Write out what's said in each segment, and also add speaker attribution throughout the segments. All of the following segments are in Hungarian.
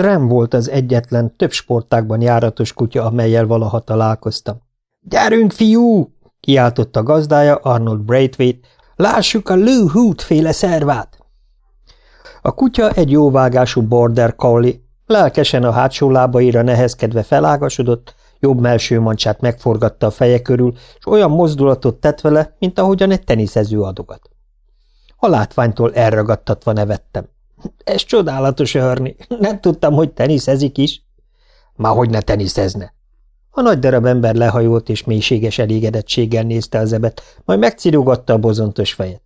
Speaker 1: Strem volt az egyetlen több sportákban járatos kutya, amelyel valaha találkoztam. – Gyerünk, fiú! – kiáltotta gazdája Arnold Braithwaite. – Lássuk a Lou Hoot féle szervát! A kutya egy jóvágású border collie, lelkesen a hátsó lábaira nehezkedve felágasodott, jobb melső mancsát megforgatta a feje körül, és olyan mozdulatot tett vele, mint ahogyan egy teniszező adogat. A látványtól elragadtatva nevettem. Ez csodálatos, Hörni. Nem tudtam, hogy teniszezik is. Már hogy ne teniszezne. A nagy darab ember lehajolt és mélységes elégedettséggel nézte az ebet, majd megcirugatta a bozontos fejet.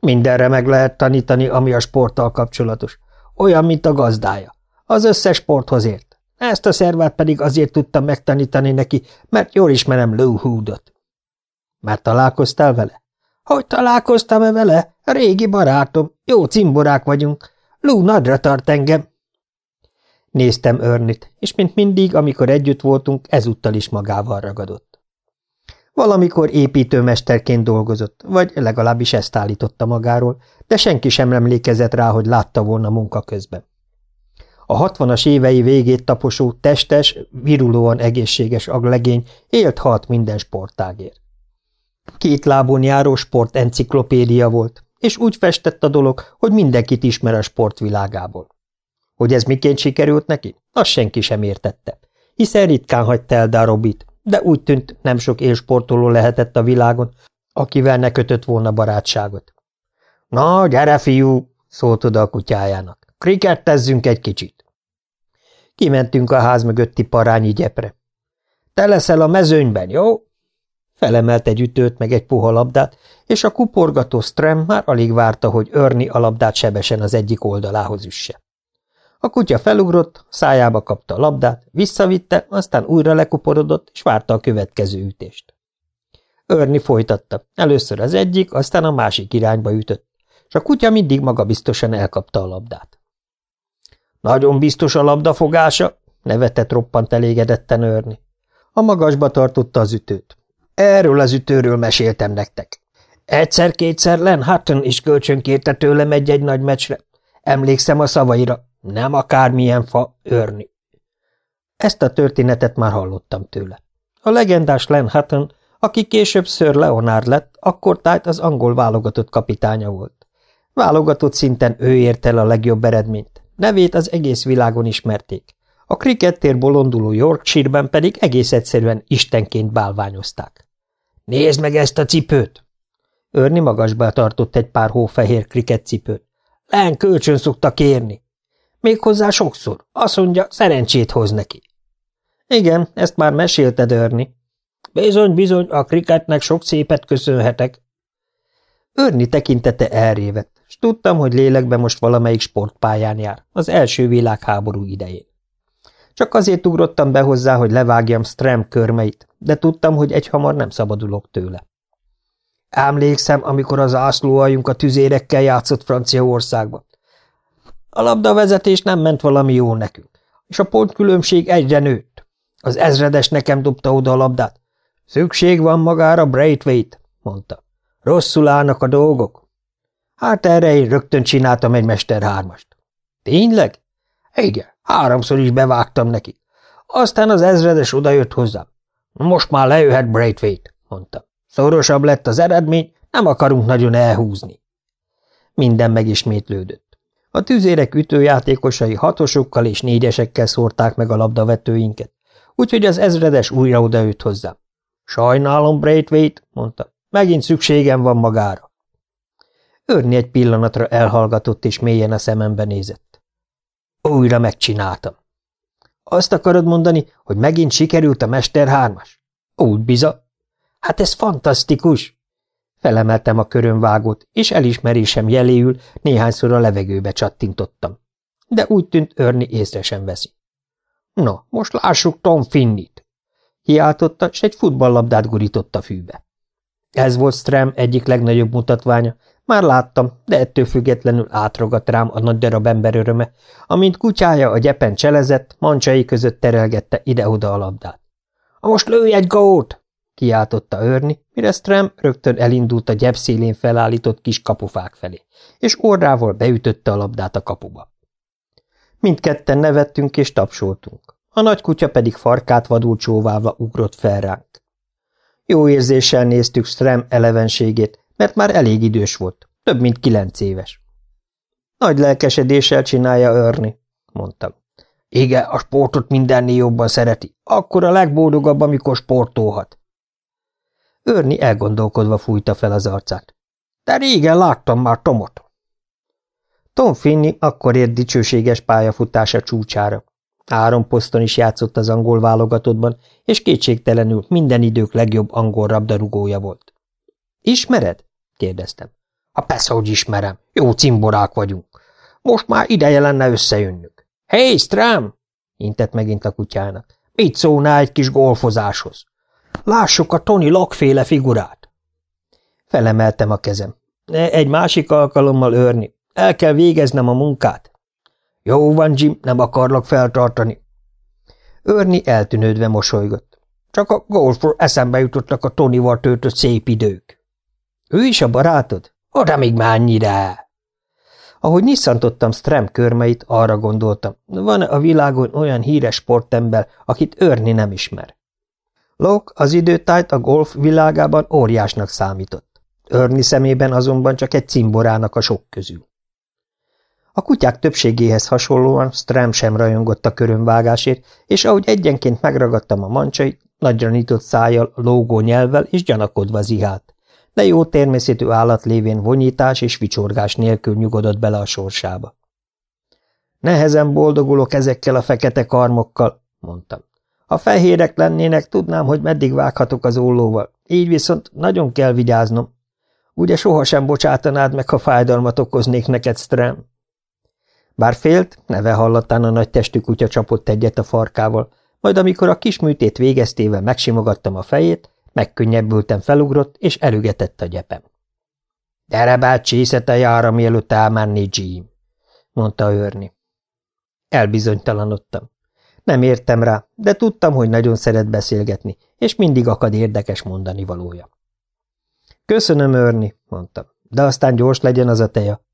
Speaker 1: Mindenre meg lehet tanítani, ami a sporttal kapcsolatos. Olyan, mint a gazdája. Az összes sporthoz ért. Ezt a szervát pedig azért tudtam megtanítani neki, mert jól ismerem Lou Hoodot. Már találkoztál vele? Hogy találkoztam-e vele? Régi barátom. Jó cimborák vagyunk. Lou nagyra tart engem. Néztem Örnit, és mint mindig, amikor együtt voltunk, ezúttal is magával ragadott. Valamikor építőmesterként dolgozott, vagy legalábbis ezt állította magáról, de senki sem emlékezett rá, hogy látta volna munka közben. A hatvanas évei végét taposó, testes, virulóan egészséges aglegény élt-halt minden sportágért. Két lábon járó sport enciklopédia volt, és úgy festett a dolog, hogy mindenkit ismer a sportvilágából. Hogy ez miként sikerült neki, azt senki sem értette, hiszen ritkán hagyta el Darobit, de úgy tűnt, nem sok élsportoló lehetett a világon, akivel ne kötött volna barátságot. – Na, gyere, fiú! – szólt oda a kutyájának. – Krikettezzünk egy kicsit! Kimentünk a ház mögötti parányi gyepre. – Te leszel a mezőnyben, jó? Felemelt egy ütőt meg egy puha labdát, és a kuporgató Strem már alig várta, hogy örni a labdát sebesen az egyik oldalához üsse. A kutya felugrott, szájába kapta a labdát, visszavitte, aztán újra lekuporodott, és várta a következő ütést. Örni folytatta. Először az egyik, aztán a másik irányba ütött, és a kutya mindig magabiztosan elkapta a labdát. Nagyon biztos a labdafogása, nevetett roppant elégedetten Örni. A magasba tartotta az ütőt. Erről az ütőről meséltem nektek. Egyszer-kétszer Len Hutton is kölcsönkérte tőlem egy-egy nagy meccsre. Emlékszem a szavaira. Nem akármilyen fa, örni. Ezt a történetet már hallottam tőle. A legendás Len Hutton, aki később Sir Leonard lett, akkor tájt az angol válogatott kapitánya volt. Válogatott szinten ő ért el a legjobb eredményt. Nevét az egész világon ismerték. A krikettér bolonduló Yorkshire-ben pedig egész egyszerűen istenként bálványozták. – Nézd meg ezt a cipőt! Örni magasba tartott egy pár hófehér cipőt. Len kölcsön szokta kérni. Méghozzá sokszor. Azt mondja, szerencsét hoz neki. Igen, ezt már mesélted, Örni. Bizony, bizony, a kriketnek sok szépet köszönhetek. Örni tekintete elrévett, és tudtam, hogy lélekben most valamelyik sportpályán jár, az első világháború idején. Csak azért ugrottam be hozzá, hogy levágjam Strem körmeit, de tudtam, hogy egyhamar nem szabadulok tőle. Emlékszem, amikor az ászlóajunk a tüzérekkel játszott Franciaországban. A labdavezetés nem ment valami jó nekünk, és a pontkülönbség egyre nőtt. Az ezredes nekem dobta oda a labdát. Szükség van magára Braithwaite, mondta. Rosszul állnak a dolgok. Hát erre én rögtön csináltam egy Mester. Tényleg? Igen, háromszor is bevágtam neki. Aztán az ezredes odajött hozzám. Most már lejöhet Braithwaite, mondta. Szorosabb lett az eredmény, nem akarunk nagyon elhúzni. Minden megismétlődött. A tüzérek ütőjátékosai hatosokkal és négyesekkel szórták meg a labdavetőinket, úgyhogy az ezredes újra odaüt hozzám. Sajnálom, Braithwaite, mondta, megint szükségem van magára. Örni egy pillanatra elhallgatott és mélyen a szemembe nézett. Újra megcsináltam. Azt akarod mondani, hogy megint sikerült a Mester hármas? Úgy biza. Hát ez fantasztikus! Felemeltem a körömvágót, és elismerésem jeléül néhányszor a levegőbe csattintottam. De úgy tűnt Örni észre sem veszi. Na, most lássuk Tom Finnit! Kiáltotta, s egy futballlabdát gurított a fűbe. Ez volt Stram egyik legnagyobb mutatványa, már láttam, de ettől függetlenül átrogat rám a nagy darab ember öröme, amint kutyája a gyepen cselezett, mancsai között terelgette ide-oda a labdát. – Most lőj egy gót! – kiáltotta őrni, mire Stram rögtön elindult a gyep szélén felállított kis kapufák felé, és orrával beütötte a labdát a kapuba. Mindketten nevettünk és tapsoltunk. A nagy kutya pedig farkát vadul csóválva ugrott fel ránk. Jó érzéssel néztük Strem elevenségét, mert már elég idős volt, több mint kilenc éves. Nagy lelkesedéssel csinálja örni, mondtam. Igen, a sportot mindennél jobban szereti. Akkor a legboldogabb, amikor sportolhat. Örni elgondolkodva fújta fel az arcát. De régen láttam már Tomot. Tom Finney akkor ért dicsőséges pályafutása csúcsára. Három poszton is játszott az angol válogatottban, és kétségtelenül minden idők legjobb angol rabdarúgója volt. – Ismered? – kérdeztem. – Ha persze, hogy ismerem. Jó cimborák vagyunk. Most már ideje lenne összejönnünk. – Hey, Stram! – intett megint a kutyának. – Mit szólná egy kis golfozáshoz? Lássuk a Tony Lockféle figurát. Felemeltem a kezem. Egy másik alkalommal őrni. El kell végeznem a munkát. Jó van, Jim, nem akarlak feltartani. Örni eltűnődve mosolygott. Csak a golfról eszembe jutottak a Tonyval töltött szép idők. Ő is a barátod? Oda még már! Ahogy nisszantottam Strem körmeit, arra gondoltam, van-e a világon olyan híres sportember, akit őrni nem ismer. Locke az időtájt a golf világában óriásnak számított. Örni szemében azonban csak egy cimborának a sok közül. A kutyák többségéhez hasonlóan Stram sem rajongott a körömvágásért, és ahogy egyenként megragadtam a mancsait, nagyra nyitott szájjal, lógó nyelvvel és gyanakodva zihált, de jó természetű állat lévén vonyítás és vicsorgás nélkül nyugodott bele a sorsába. Nehezen boldogulok ezekkel a fekete karmokkal, mondtam. Ha fehérek lennének, tudnám, hogy meddig vághatok az ollóval, így viszont nagyon kell vigyáznom. Ugye sohasem bocsátanád meg, ha fájdalmat okoznék neked, Stram? Bár félt, neve hallatán a nagy testű kutya csapott egyet a farkával, majd amikor a kis műtét végeztével megsimogattam a fejét, megkönnyebbültem felugrott, és elügetett a gyepem. – bácsi, a jára, mielőtt elmenni, Jim! – mondta őrni. Elbizonytalanodtam. Nem értem rá, de tudtam, hogy nagyon szeret beszélgetni, és mindig akad érdekes mondani valója. Köszönöm, őrni, mondtam, de aztán gyors legyen az a teja.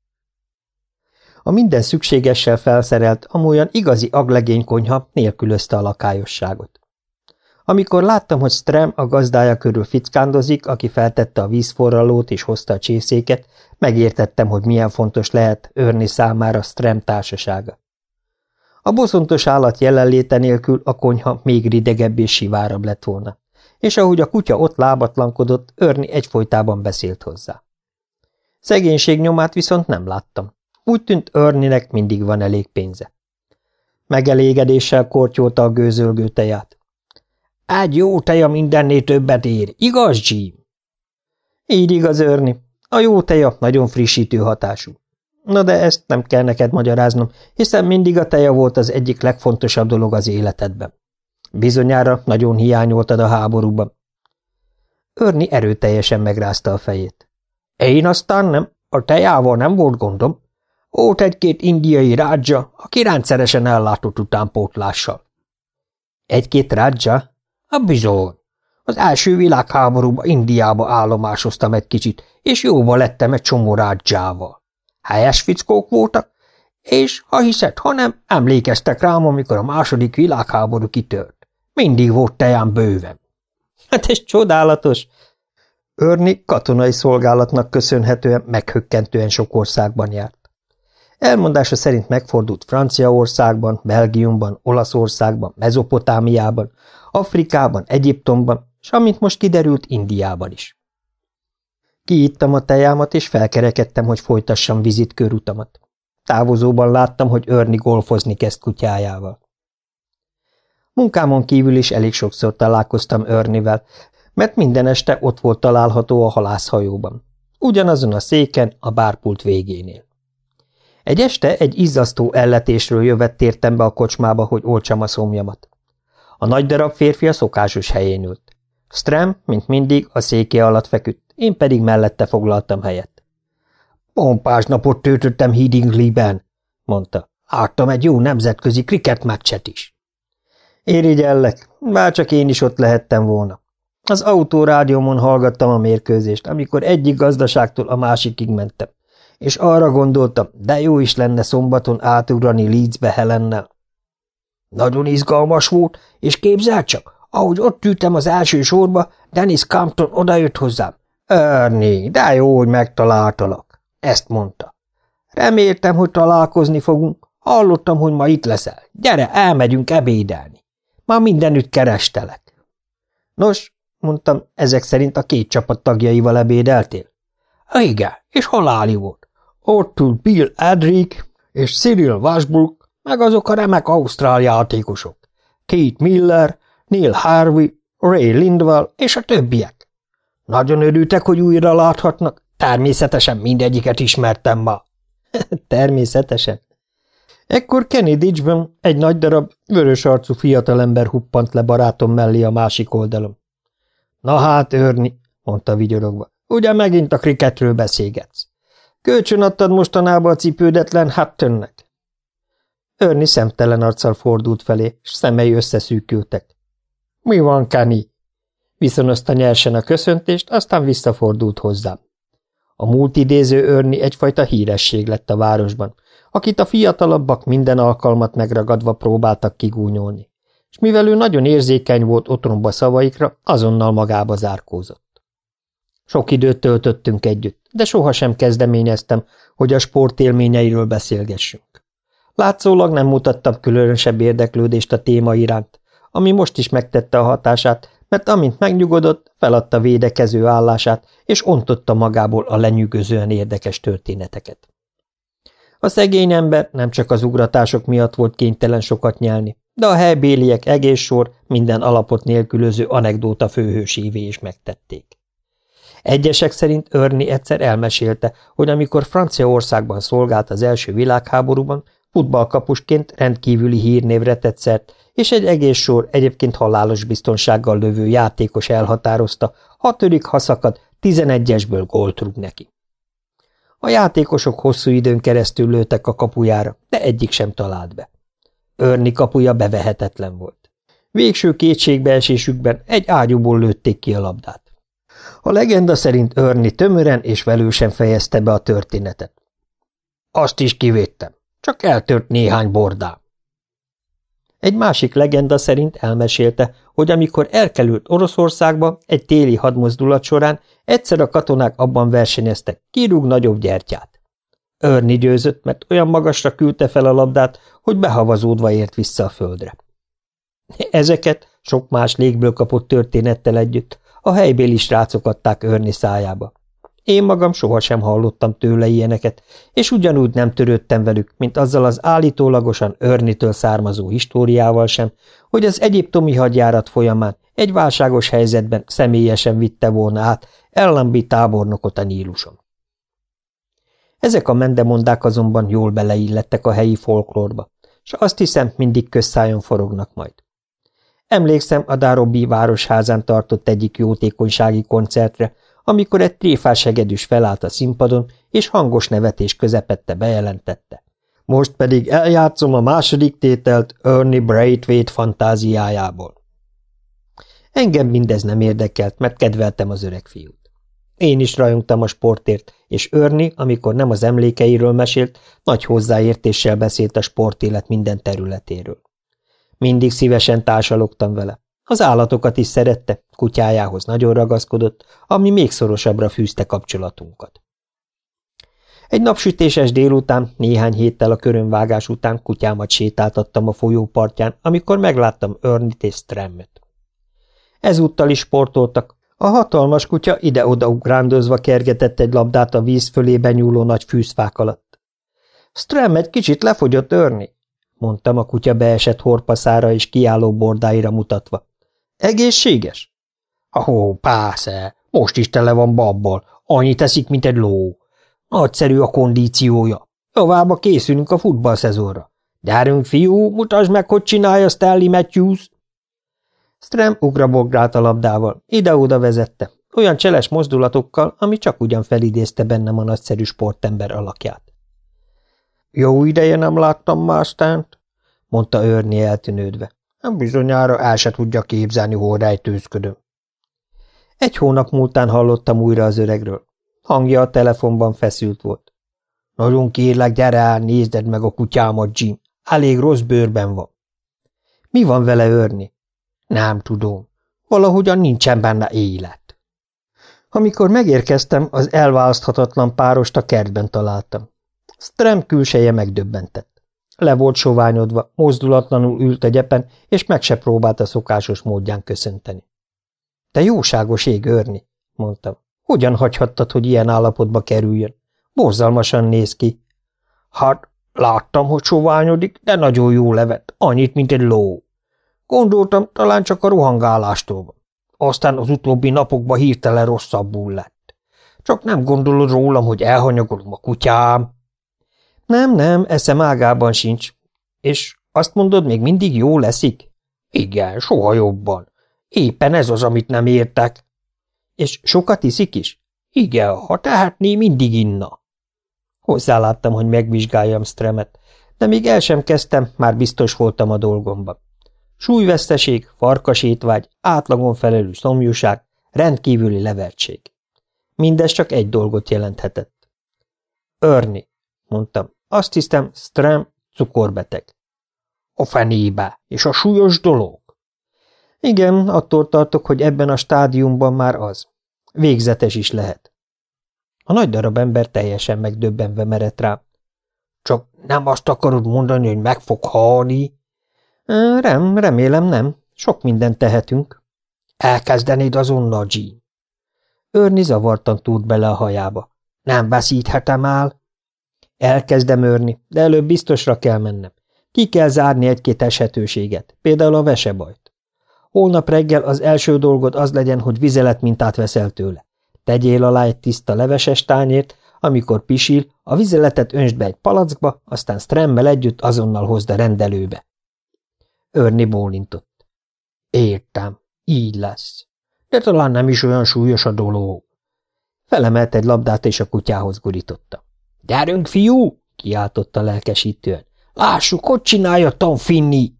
Speaker 1: A minden szükségessel felszerelt, amolyan igazi aglegény konyha nélkülözte a lakályosságot. Amikor láttam, hogy Strem a gazdája körül fickándozik, aki feltette a vízforralót és hozta a csészéket, megértettem, hogy milyen fontos lehet őrni számára Strem társasága. A bozontos állat jelenléte nélkül a konyha még ridegebb és sivárabb lett volna, és ahogy a kutya ott lábatlankodott, Örni egyfolytában beszélt hozzá. Szegénység nyomát viszont nem láttam. Úgy tűnt Örninek mindig van elég pénze. Megelégedéssel kortyolta a gőzölgő teját. Egy jó teja mindennél többet ér, igaz, Jim? Így igaz, Örni. A jó teja nagyon frissítő hatású. Na de ezt nem kell neked magyaráznom, hiszen mindig a teja volt az egyik legfontosabb dolog az életedben. Bizonyára nagyon hiányoltad a háborúban. Örni erőteljesen megrázta a fejét. Én aztán nem, a tejával nem volt gondom. Volt egy-két indiai rádzsa, aki rendszeresen ellátott utánpótlással. Egy-két rádzsa? A bizony. Az első világháborúban Indiába állomásoztam egy kicsit, és jóba lettem egy csomó rádzsával. Helyes fickók voltak, és, ha hiszed, ha nem, emlékeztek rám, amikor a második világháború kitört. Mindig volt teján bőven. Hát ez csodálatos! Örni katonai szolgálatnak köszönhetően meghökkentően sok országban járt. Elmondása szerint megfordult Franciaországban, Belgiumban, Olaszországban, Mezopotámiában, Afrikában, Egyiptomban, és amint most kiderült, Indiában is. Kiittam a tejámat, és felkerekedtem, hogy folytassam vizitkörutamat. Távozóban láttam, hogy Örni golfozni kezd kutyájával. Munkámon kívül is elég sokszor találkoztam Örnivel, mert minden este ott volt található a halászhajóban. Ugyanazon a széken, a bárpult végénél. Egy este egy izzasztó elletésről jövett tértem be a kocsmába, hogy olcsam a szomjamat. A nagy darab férfi a szokásos helyén ült. Stram, mint mindig, a széke alatt feküdt én pedig mellette foglaltam helyet. Pompás napot töltöttem Hidingley-ben, mondta. Ártam egy jó nemzetközi meccset is. Érigyellek, csak én is ott lehettem volna. Az autórádiómon hallgattam a mérkőzést, amikor egyik gazdaságtól a másikig mentem, és arra gondoltam, de jó is lenne szombaton átugrani Leedsbe Helennel. Nagyon izgalmas volt, és képzel csak, ahogy ott ültem az első sorba, Dennis Campton odajött hozzám. Ernie, de jó, hogy megtaláltalak. Ezt mondta. Reméltem, hogy találkozni fogunk. Hallottam, hogy ma itt leszel. Gyere, elmegyünk ebédelni. Már mindenütt kerestelek. Nos, mondtam, ezek szerint a két csapat tagjaival ebédeltél? Igen, és haláli volt. Ott ült Bill Edrick és Cyril Washbrook, meg azok a remek ausztrál játékosok. Kate Miller, Neil Harvey, Ray Lindwell és a többiek. Nagyon örültek, hogy újra láthatnak. Természetesen mindegyiket ismertem ma. Természetesen. Ekkor Kennedy-ben egy nagy darab, vörös arcú fiatalember huppant le barátom mellé a másik oldalon. Na hát, őrni, mondta vigyorogva, ugye megint a kriketről beszélgetsz. Kölcsön adtad mostanában a cipődetlen Huttonnek? Örni szemtelen arccal fordult felé, s szemei összeszűkültek. Mi van, Kani? Viszonozta nyersen a köszöntést, aztán visszafordult hozzám. A múlt idéző Örni egyfajta híresség lett a városban, akit a fiatalabbak minden alkalmat megragadva próbáltak kigúnyolni, és mivel ő nagyon érzékeny volt otromba szavaikra, azonnal magába zárkózott. Sok időt töltöttünk együtt, de sohasem kezdeményeztem, hogy a sport élményeiről beszélgessünk. Látszólag nem mutattam különösebb érdeklődést a téma iránt, ami most is megtette a hatását, mert amint megnyugodott, feladta védekező állását, és ontotta magából a lenyűgözően érdekes történeteket. A szegény ember nem csak az ugratások miatt volt kénytelen sokat nyelni, de a helybéliek egész sor minden alapot nélkülöző anekdóta főhősévé is megtették. Egyesek szerint Örni egyszer elmesélte, hogy amikor Franciaországban szolgált az első világháborúban, futballkapusként rendkívüli hírnévre tett szert, és egy egész sor egyébként halálos biztonsággal lövő játékos elhatározta, hatodik haszakad, tizenegyesből gólt rúg neki. A játékosok hosszú időn keresztül lőtek a kapujára, de egyik sem talált be. Örni kapuja bevehetetlen volt. Végső kétségbeesésükben egy ágyúból lőtték ki a labdát. A legenda szerint Örni tömören és velősen fejezte be a történetet. Azt is kivédtem, csak eltört néhány bordám. Egy másik legenda szerint elmesélte, hogy amikor elkerült Oroszországba egy téli hadmozdulat során, egyszer a katonák abban versenyeztek, kirúg nagyobb gyertyát. Örni győzött, mert olyan magasra küldte fel a labdát, hogy behavazódva ért vissza a földre. Ezeket sok más légből kapott történettel együtt a helybéli srácok adták Örni szájába. Én magam sohasem hallottam tőle ilyeneket, és ugyanúgy nem törődtem velük, mint azzal az állítólagosan Örnitől származó históriával sem, hogy az egyiptomi hadjárat folyamán egy válságos helyzetben személyesen vitte volna át ellenbi tábornokot a Níluson. Ezek a mendemondák azonban jól beleillettek a helyi folklórba, és azt hiszem, mindig közszájon forognak majd. Emlékszem a Darobi városházán tartott egyik jótékonysági koncertre, amikor egy tréfás hegedűs felállt a színpadon, és hangos nevetés közepette bejelentette. Most pedig eljátszom a második tételt Ernie Braithwaite fantáziájából. Engem mindez nem érdekelt, mert kedveltem az öreg fiút. Én is rajongtam a sportért, és Örni, amikor nem az emlékeiről mesélt, nagy hozzáértéssel beszélt a sportélet minden területéről. Mindig szívesen társalogtam vele. Az állatokat is szerette, kutyájához nagyon ragaszkodott, ami még szorosabbra fűzte kapcsolatunkat. Egy napsütéses délután, néhány héttel a körönvágás után kutyámat sétáltattam a folyópartján, amikor megláttam Örnit és Stremmet. Ezúttal is sportoltak. A hatalmas kutya ide-oda ugrándozva kergetett egy labdát a víz fölé nyúló nagy fűzfák alatt. Strem egy kicsit lefogyott örni, mondtam a kutya beesett horpaszára és kiálló bordáira mutatva. Egészséges? Ahó, pásze, most is tele van babbal, annyit teszik, mint egy ló. Nagyszerű a kondíciója. Továbbá készülünk a futballszezonra. Gyerünk, fiú, mutasd meg, hogy csinálja Stanley Matthews. Strem ugrabogrált a labdával, ide-oda vezette, olyan cseles mozdulatokkal, ami csak ugyan felidézte bennem a nagyszerű sportember alakját. Jó ideje nem láttam már Stant, mondta őrni eltűnődve. Bizonyára el se tudja képzelni, hol rejtőzködöm. Egy hónap múltán hallottam újra az öregről. Hangja a telefonban feszült volt. Nagyon kérlek, gyere el, nézd meg a kutyámat, Jim. Elég rossz bőrben van. Mi van vele örni? Nem tudom. Valahogyan nincsen benne élet. Amikor megérkeztem, az elválaszthatatlan párost a kertben találtam. Strem külseje megdöbbentett. Le volt soványodva, mozdulatlanul ült a gyepen, és meg se próbálta szokásos módján köszönteni. – Te jóságos ég, Örni! – mondtam. – Hogyan hagyhattad, hogy ilyen állapotba kerüljön? Borzalmasan néz ki. – Hát, láttam, hogy soványodik, de nagyon jó levet, annyit, mint egy ló. Gondoltam, talán csak a rohangálástól van. Aztán az utóbbi napokban hirtelen rosszabbul lett. Csak nem gondolod rólam, hogy elhanyagolom a kutyám? Nem, nem, eszem ágában sincs. És azt mondod, még mindig jó leszik? Igen, soha jobban. Éppen ez az, amit nem értek. És sokat iszik is? Igen, ha tehetné, mindig inna. Hozzáláttam, hogy megvizsgáljam Stremet, de még el sem kezdtem, már biztos voltam a dolgomban. Súlyveszteség, farkasétvágy, átlagon felelő szomjúság, rendkívüli levertség. Mindez csak egy dolgot jelenthetett. Örni, mondtam. Azt hiszem, Strem cukorbeteg. A fenébe, és a súlyos dolog. Igen, attól tartok, hogy ebben a stádiumban már az. Végzetes is lehet. A nagy darab ember teljesen megdöbbenve merett rá. Csak nem azt akarod mondani, hogy meg fog halni? Rem, remélem nem. Sok mindent tehetünk. Elkezdenéd azonnal, Jean. Örni zavartan túrt bele a hajába. Nem veszíthetem el. Elkezdem örni, de előbb biztosra kell mennem. Ki kell zárni egy-két eshetőséget, például a vesebajt. Holnap reggel az első dolgod az legyen, hogy vizelet mintát veszel tőle. Tegyél alá egy tiszta leveses tányért, amikor pisil, a vizeletet önsd be egy palackba, aztán stremmel együtt azonnal hozd a rendelőbe. Örni bólintott. Értem, így lesz. De talán nem is olyan súlyos a dolog. Felemelt egy labdát és a kutyához gurította. – Gyerünk, fiú! – kiáltotta lelkesítően. – Lássuk, hogy csinálja Tom Finni!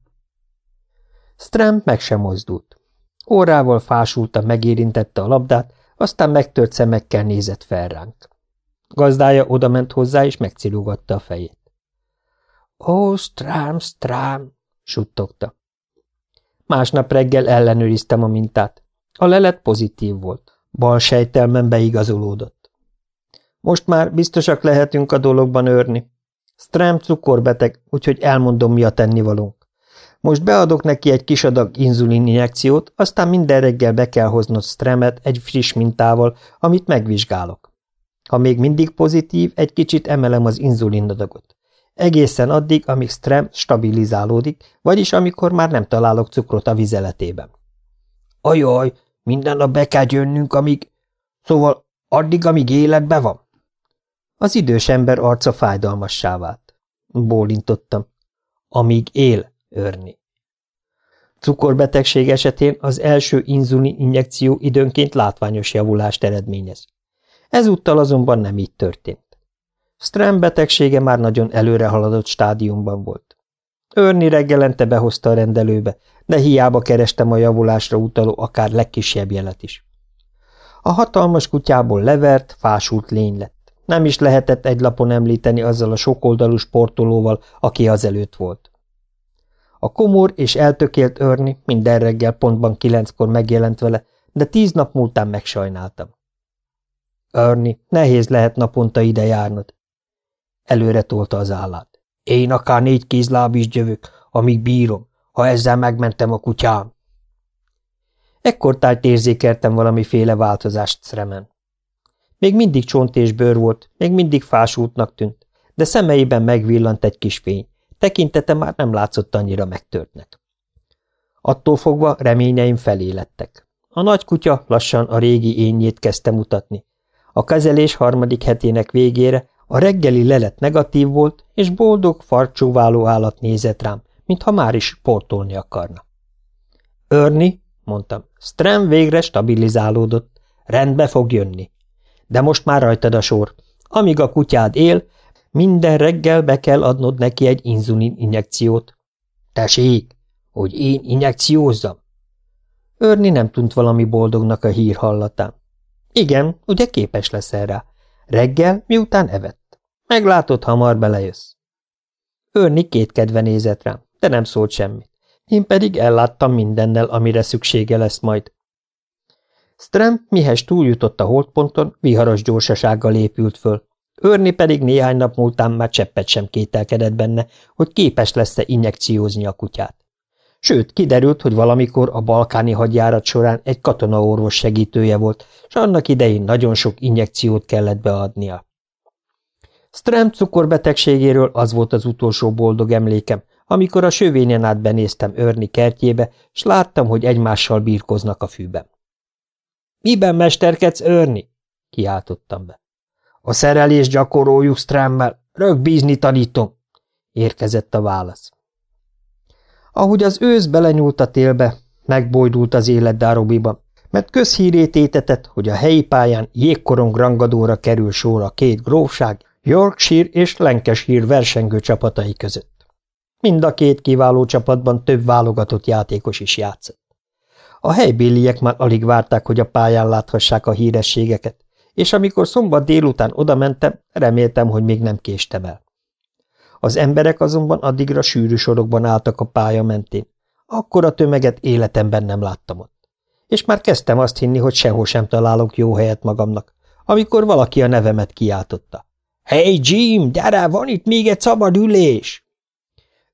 Speaker 1: Strem meg sem mozdult. Órával fásulta megérintette a labdát, aztán megtört szemekkel nézett fel ránk. Gazdája odament hozzá, és megcilugatta a fejét. – Ó, Strám, Strám! – suttogta. Másnap reggel ellenőriztem a mintát. A lelet pozitív volt. Bal sejtelmen beigazolódott. Most már biztosak lehetünk a dologban őrni. Strám cukorbeteg, úgyhogy elmondom, mi a tennivalónk. Most beadok neki egy kis adag injekciót, aztán minden reggel be kell hoznod Stremet egy friss mintával, amit megvizsgálok. Ha még mindig pozitív, egy kicsit emelem az inzulinadagot. Egészen addig, amíg Strem stabilizálódik, vagyis amikor már nem találok cukrot a vizeletében. Ajaj, minden nap be kell jönnünk, amíg... Szóval addig, amíg életbe van? Az idős ember arca fájdalmassá vált. Bólintottam. Amíg él, örni. Cukorbetegség esetén az első inzulin injekció időnként látványos javulást eredményez. Ezúttal azonban nem így történt. Strem betegsége már nagyon előre haladott stádiumban volt. Örni reggelente behozta a rendelőbe, de hiába kerestem a javulásra utaló akár legkisebb jelet is. A hatalmas kutyából levert, fásult lény lett. Nem is lehetett egy lapon említeni azzal a sokoldalú sportolóval, aki azelőtt volt. A komor és eltökélt örni minden reggel pontban kilenckor megjelent vele, de tíz nap múltán megsajnáltam. Örni, nehéz lehet naponta ide járnod. Előre tolta az állát. Én akár négy kézláb is gyövök, amíg bírom, ha ezzel megmentem a kutyám. Ekkor tájt érzékeltem valamiféle változást Szremen. Még mindig csont és bőr volt, még mindig fásultnak tűnt, de szemeiben megvillant egy kis fény, tekintete már nem látszott annyira megtörtnek. Attól fogva reményeim felélettek. A nagy kutya lassan a régi énjét kezdte mutatni. A kezelés harmadik hetének végére a reggeli lelet negatív volt, és boldog, farcsúváló állat nézett rám, mintha már is portolni akarna. Örni, mondtam, Strem végre stabilizálódott, rendbe fog jönni. De most már rajtad a sor. Amíg a kutyád él, minden reggel be kell adnod neki egy inzulin injekciót. Tessék, hogy én injekciózzam? Örni nem tunt valami boldognak a hír hallatán. Igen, ugye képes leszel rá. Reggel, miután evett. Meglátod, hamar belejössz. Örni kedve nézett rám, de nem szólt semmit. Én pedig elláttam mindennel, amire szüksége lesz majd. Strem, mihez túljutott a holdponton, viharos gyorsasággal épült föl. Örni pedig néhány nap múltán már cseppet sem kételkedett benne, hogy képes lesz-e injekciózni a kutyát. Sőt, kiderült, hogy valamikor a balkáni hadjárat során egy katonaorvos segítője volt, és annak idején nagyon sok injekciót kellett beadnia. Strem cukorbetegségéről az volt az utolsó boldog emlékem, amikor a sövényen át benéztem Örni kertjébe, s láttam, hogy egymással birkoznak a fűben. – Miben mesterkedsz, Örni? – kiáltottam be. – A szerelés gyakoroljuk Stremmel, rögbízni tanítom – érkezett a válasz. Ahogy az ősz belenyúlt a télbe, megbojdult az élet Darobiban, mert közhírét étetett, hogy a helyi pályán jégkorong rangadóra kerül sor a két grófság, Yorkshire és Lancashire versengő csapatai között. Mind a két kiváló csapatban több válogatott játékos is játszott. A helybéliek már alig várták, hogy a pályán láthassák a hírességeket, és amikor szombat délután odamentem, reméltem, hogy még nem késtem el. Az emberek azonban addigra sűrű sorokban álltak a pálya mentén. Akkora tömeget életemben nem láttam ott. És már kezdtem azt hinni, hogy sehol sem találok jó helyet magamnak, amikor valaki a nevemet kiáltotta. Hey Jim, gyere, van itt még egy szabad ülés!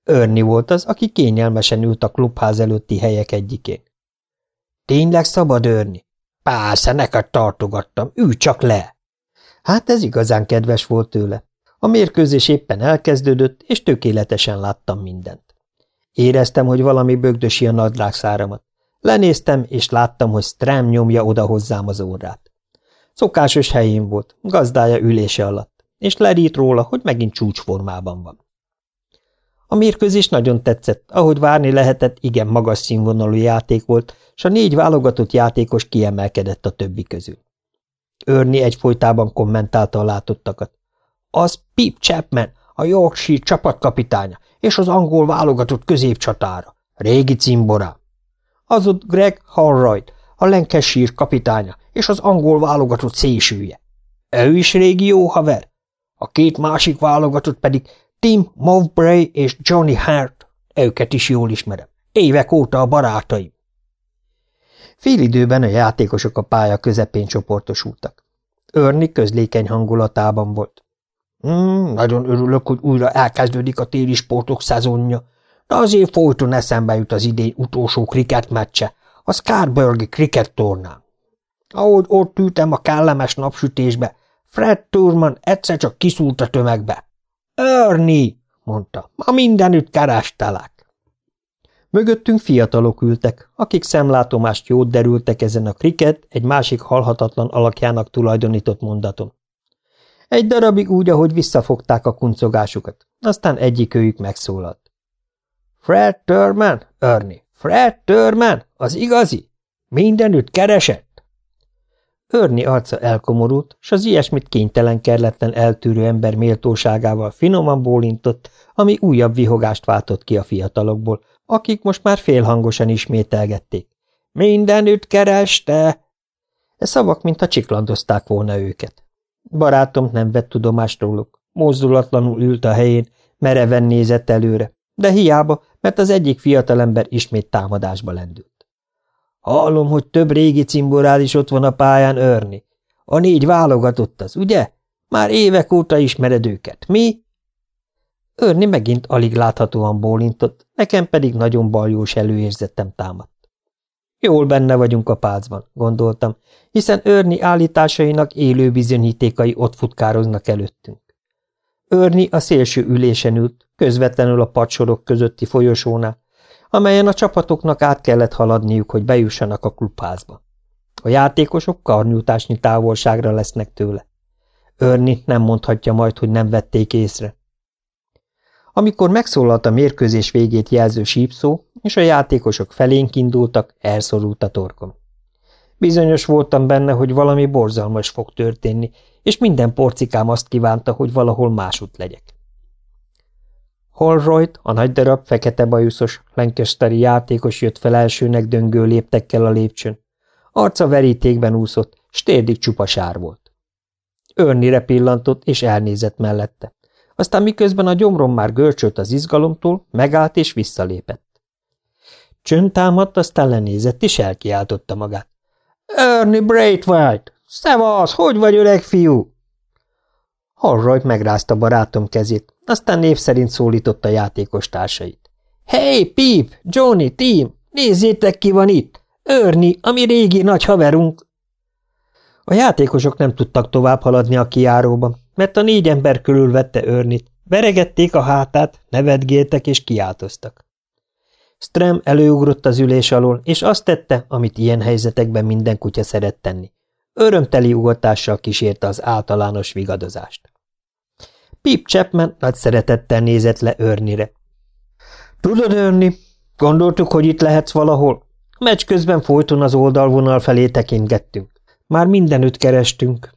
Speaker 1: Örni volt az, aki kényelmesen ült a klubház előtti helyek egyikén. Tényleg szabad örni? Persze, neked tartogattam, ülj csak le! Hát ez igazán kedves volt tőle. A mérkőzés éppen elkezdődött, és tökéletesen láttam mindent. Éreztem, hogy valami bögdösi a nadrágszáramat. Lenéztem, és láttam, hogy Stram nyomja oda hozzám az órát. Szokásos helyén volt, gazdája ülése alatt, és lerít róla, hogy megint csúcsformában van. A mérkőzés nagyon tetszett, ahogy várni lehetett, igen magas színvonalú játék volt, és a négy válogatott játékos kiemelkedett a többi közül. Örni egyfolytában kommentálta a látottakat. Az Pip Chapman, a Yorkshire csapatkapitánya, és az angol válogatott középcsatára. Régi cimborá. Az ott Greg Harroyd, a Lancashire kapitánya, és az angol válogatott szésője. Ő is régi jó haver. A két másik válogatott pedig Tim Mowbray és Johnny Hart. Őket is jól ismerem. Évek óta a barátaim. időben a játékosok a pálya közepén csoportosultak. Örni közlékeny hangulatában volt. Hmm, nagyon örülök, hogy újra elkezdődik a téli sportok szezonja, de azért folyton eszembe jut az idén utolsó kriket meccse, a Scarburgi kriket tornán. Ahogy ott ültem a kellemes napsütésbe, Fred Turman egyszer csak kiszúrt a tömegbe. Örni, mondta, ma mindenütt kerestelek. Mögöttünk fiatalok ültek, akik szemlátomást jót derültek ezen a kriket egy másik halhatatlan alakjának tulajdonított mondaton. Egy darabig úgy, ahogy visszafogták a kuncogásukat, aztán egyikőjük megszólalt. Fred Törman, Örni, Fred Törman, az igazi? Mindenütt keresett? Örni arca elkomorult, s az ilyesmit kénytelen kerletlen eltűrő ember méltóságával finoman bólintott, ami újabb vihogást váltott ki a fiatalokból, akik most már félhangosan ismételgették. Mindenütt kereste! E szavak, mint a csiklandozták volna őket. Barátom nem vett tudomást róluk. Mozdulatlanul ült a helyén, mereven nézett előre, de hiába, mert az egyik fiatalember ismét támadásba lendült. Hallom, hogy több régi cimborál is ott van a pályán örni. A négy válogatott az, ugye? Már évek óta ismered őket. Mi? Örni megint alig láthatóan bólintott, nekem pedig nagyon baljós előérzetem támadt. Jól benne vagyunk a pálcban, gondoltam, hiszen Örni állításainak élő bizonyítékai ott futkároznak előttünk. Örni a szélső ülésen ült, közvetlenül a padsorok közötti folyosónál, amelyen a csapatoknak át kellett haladniuk, hogy bejussanak a klubházba. A játékosok karnyújtásnyi távolságra lesznek tőle. Örni nem mondhatja majd, hogy nem vették észre. Amikor megszólalt a mérkőzés végét jelző sípszó, és a játékosok felénk indultak, elszorult a torkom. Bizonyos voltam benne, hogy valami borzalmas fog történni, és minden porcikám azt kívánta, hogy valahol másút legyek. Holroyd, a nagy darab, fekete bajuszos, Lancasteri játékos jött fel elsőnek döngő léptekkel a lépcsőn. Arca verítékben úszott, s csupa sár volt. Örnire pillantott, és elnézett mellette. Aztán miközben a gyomrom már görcsölt az izgalomtól, megállt és visszalépett. Csönd támadt, aztán lenézett, és elkiáltotta magát. – Ernie Braithwaite! Szevasz, hogy vagy, öreg fiú? Harrajt megrázta barátom kezét, aztán név szerint szólította játékos társait. – Hey, Pip, Johnny, Tim, nézzétek, ki van itt! Örni, ami régi nagy haverunk! A játékosok nem tudtak tovább haladni a kiáróba, mert a négy ember körül vette Örnit, veregették a hátát, nevetgéltek és kiáltoztak. Strem előugrott az ülés alól, és azt tette, amit ilyen helyzetekben minden kutya szeret tenni. Örömteli ugatással kísérte az általános vigadozást. Pip Chapman nagy szeretettel nézett le Örnire. Tudod, Örni, gondoltuk, hogy itt lehetsz valahol. Meccs közben folyton az oldalvonal felé tekintgettünk. Már mindenütt kerestünk.